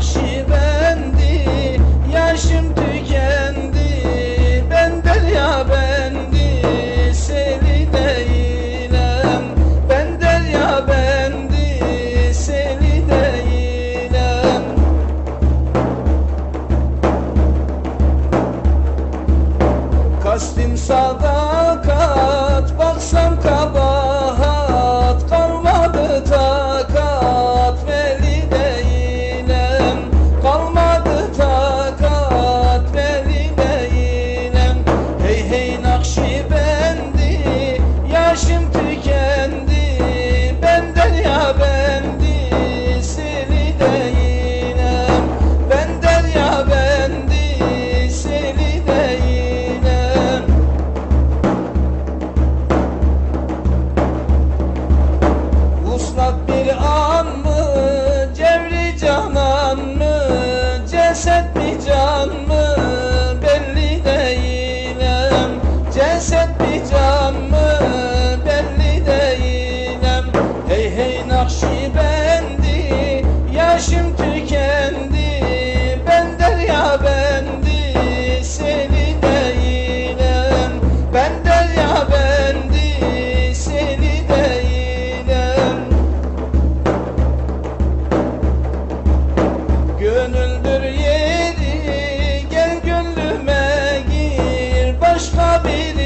Nakşibendi Yaşım tükendi. Ben derya bendi Seni değilim Ben derya bendi Seni değilim Kastim sada Vuslat bir an mı? Cevri canan mı? Ceset mi can mı? Deus